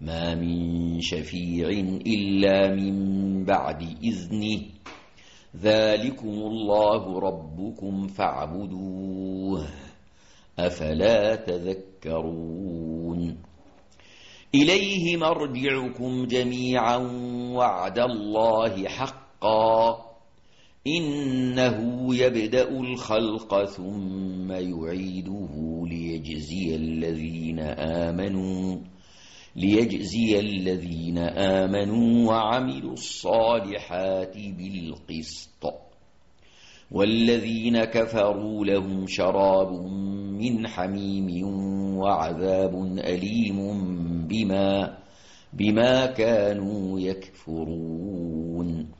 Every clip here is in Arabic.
ما من شفيع إلا من بعد إذنه ذلكم الله ربكم فاعبدوه أفلا تذكرون إليه مرجعكم جميعا وعد الله حقا إنه يبدأ الخلق ثم يعيده ليجزي الذين آمنوا ليجزي الذين آمنوا وعملوا الصالحات بالقسط. والذين كفروا لهم شراب من حميم وعذاب أليم بما بما كانوا يكفرون.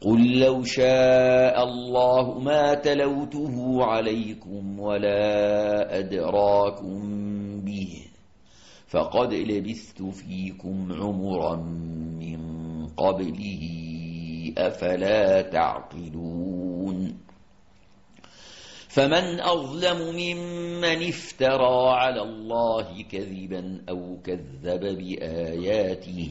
قل لو شاء الله ما تلوته عليكم ولا أدراكم به فقد لبثت فيكم عمرا من قبله أفلا تعقلون فمن أظلم ممن افترى على الله كذبا أو كذب بآياته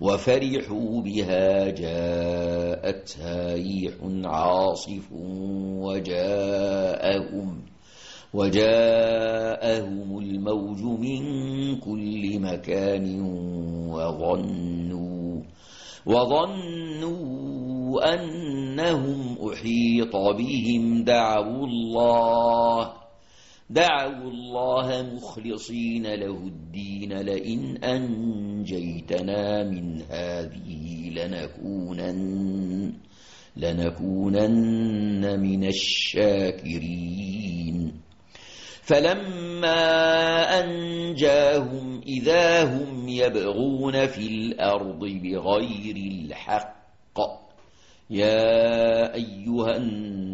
وفرحوا بها جاءتها ريح عاصف وجاءهم وجاءهم الموج من كل مكان وظنوا وظنوا أنهم أحيط بهم دعوا الله دعوا الله مخلصين له الدين لئن أنجيتنا من هذه لنكونن لنكونن من الشاكرين. فلما أنجاهم إذا هم يبغون في الأرض بغير الحق يا أيها الناس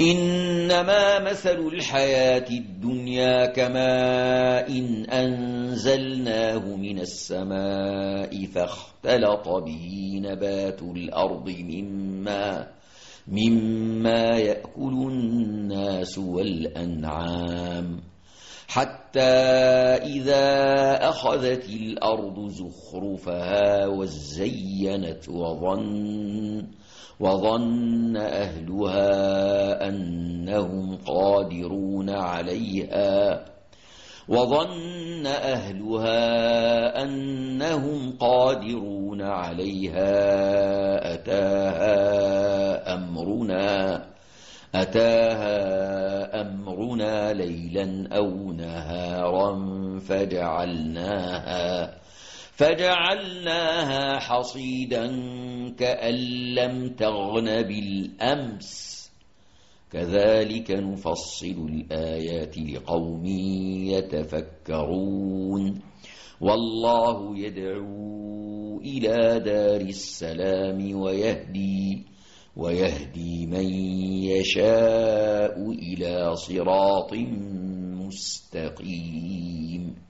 إنما مثل الحياة الدنيا كماء إن أنزلناه من السماء فاختلط به نبات الأرض مما مما يأكل الناس والأنعام حتى إذا أخذت الأرض زخرفها وزينت وظن وظن أهلها أنهم قادرون عليها. وظن أهلها أنهم قادرون عليها. أتاها أمرنا أتاها أمرنا ليلا أو نهارا فجعلناها فجعلناها حصيدا كأن لم تغن بالأمس. كذلك نفصل الآيات لقوم يتفكرون. والله يدعو إلى دار السلام ويهدي ويهدي من يشاء إلى صراط مستقيم.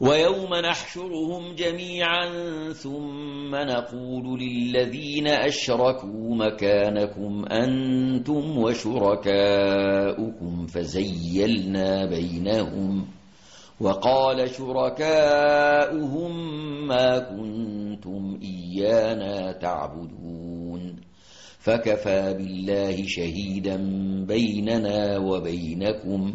ويوم نحشرهم جميعا ثم نقول للذين أشركوا مكانكم أنتم وشركاؤكم فزيلنا بينهم وقال شركاؤهم ما كنتم إيانا تعبدون فكفى بالله شهيدا بيننا وبينكم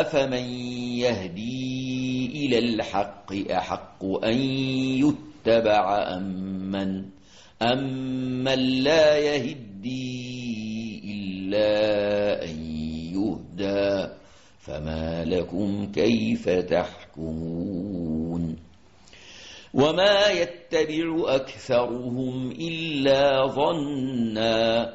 أفمن يهدي إلى الحق أحق أن يتبع أمن أمن لا يهدي إلا أن يهدى فما لكم كيف تحكمون وما يتبع أكثرهم إلا ظنّا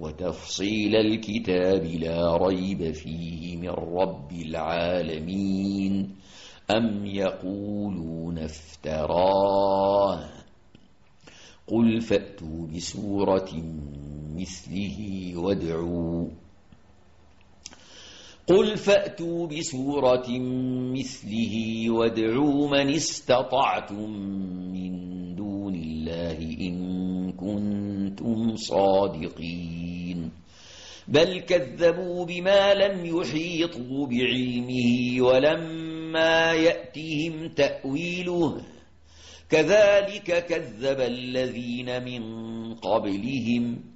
وتفصيل الكتاب لا ريب فيه من رب العالمين أم يقولون افتراه قل فأتوا بسورة مثله وادعوا قل فأتوا بسورة مثله وادعوا من استطعتم من دون الله إن كنتم صادقين بل كذبوا بما لم يحيطوا بعلمه ولما يأتهم تأويله كذلك كذب الذين من قبلهم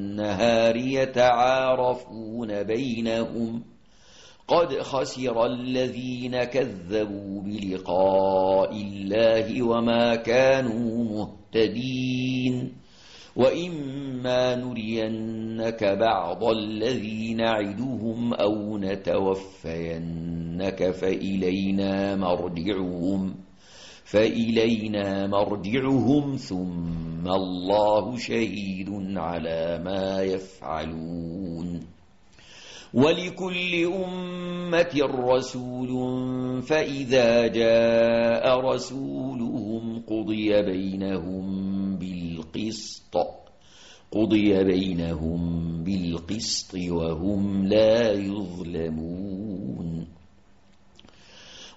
النهار يتعارفون بينهم قد خسر الذين كذبوا بلقاء الله وما كانوا مهتدين وإما نرينك بعض الذي نعدهم أو نتوفينك فإلينا مرجعهم فإلينا مرجعهم ثم الله شهيد على ما يفعلون. ولكل أمة رسول فإذا جاء رسولهم قضي بينهم بالقسط قضي بينهم بالقسط وهم لا يظلمون.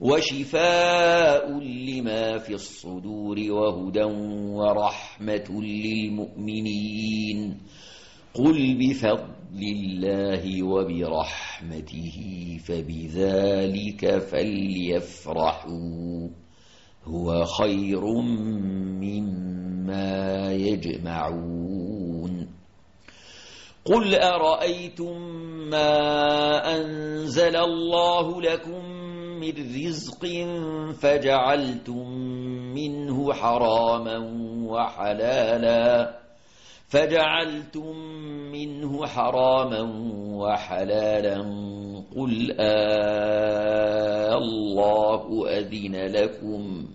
وشفاء لما في الصدور وهدى ورحمة للمؤمنين. قل بفضل الله وبرحمته فبذلك فليفرحوا. هو خير مما يجمعون. قل أرأيتم ما أنزل الله لكم من رزق فجعلتم منه حراما وحلالا. فجعلتم منه حراما وحلالا. قل آه آلله أذن لكم.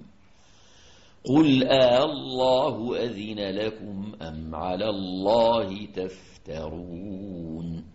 قل آه آلله أذن لكم أم على الله تفترون.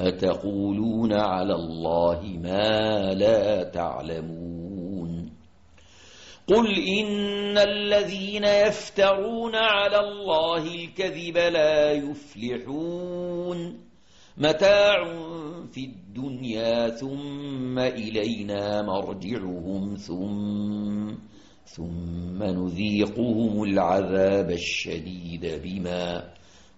أتقولون على الله ما لا تعلمون قل إن الذين يفترون على الله الكذب لا يفلحون متاع في الدنيا ثم إلينا مرجعهم ثم ثم نذيقهم العذاب الشديد بما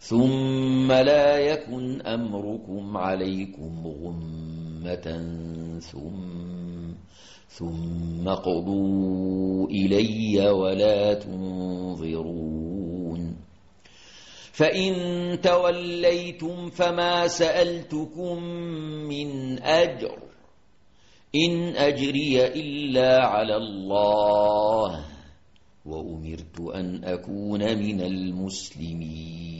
ثم لا يكن أمركم عليكم غمة ثم ثم قضوا إلي ولا تنظرون. فإن توليتم فما سألتكم من أجر. إن أجري إلا على الله. وأمرت أن أكون من المسلمين.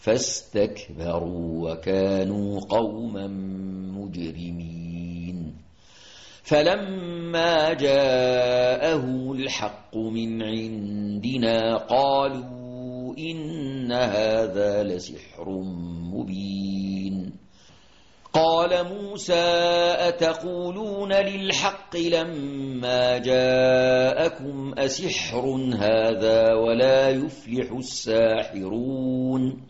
فاستكبروا وكانوا قوما مجرمين. فلما جاءه الحق من عندنا قالوا إن هذا لسحر مبين. قال موسى أتقولون للحق لما جاءكم أسحر هذا ولا يفلح الساحرون؟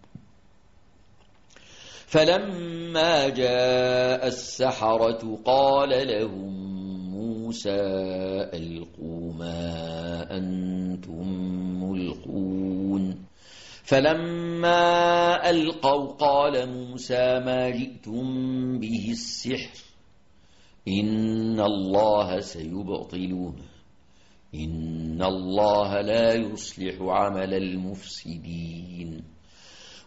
فلما جاء السحرة قال لهم موسى ألقوا ما أنتم ملقون. فلما ألقوا قال موسى ما جئتم به السحر. إن الله سيبطله إن الله لا يصلح عمل المفسدين.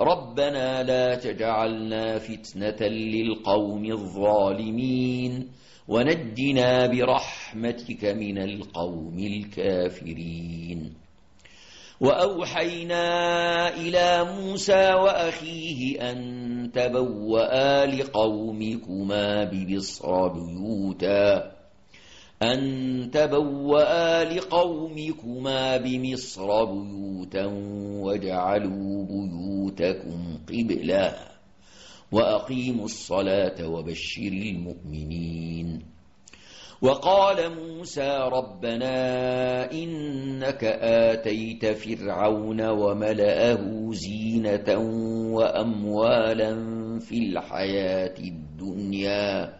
ربنا لا تجعلنا فتنة للقوم الظالمين ونجنا برحمتك من القوم الكافرين. وأوحينا إلى موسى وأخيه أن تبوأ لقومكما ببصر بيوتا. أن تبوأ لقومكما بمصر بيوتا واجعلوا بيوتكم قبلا وأقيموا الصلاة وبشر المؤمنين وقال موسى ربنا إنك آتيت فرعون وملأه زينة وأموالا في الحياة الدنيا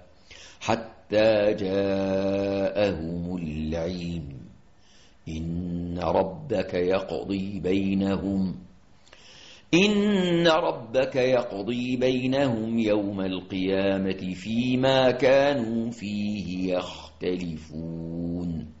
حتى جاءهم العلم. إن ربك يقضي بينهم. إن ربك يقضي بينهم يوم القيامة فيما كانوا فيه يختلفون.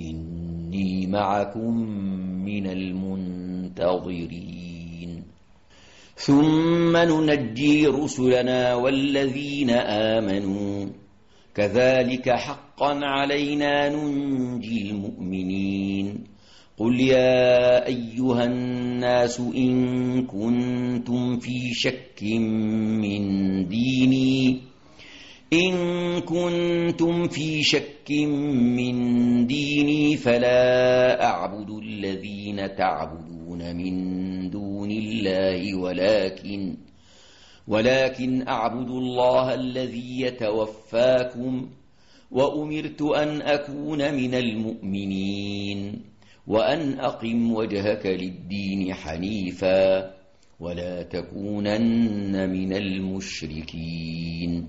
إني معكم من المنتظرين. ثم ننجي رسلنا والذين آمنوا. كذلك حقا علينا ننجي المؤمنين. قل يا أيها الناس إن كنتم في شك من ديني. إن كنتم في شك من ديني فلا أعبد الذين تعبدون من دون الله ولكن ولكن أعبد الله الذي يتوفاكم وأمرت أن أكون من المؤمنين وأن أقم وجهك للدين حنيفا ولا تكونن من المشركين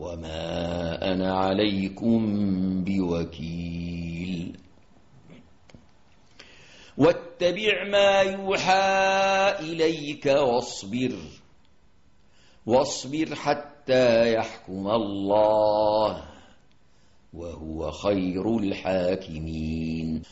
وما أنا عليكم بوكيل. واتبع ما يوحى إليك واصبر. واصبر حتى يحكم الله وهو خير الحاكمين.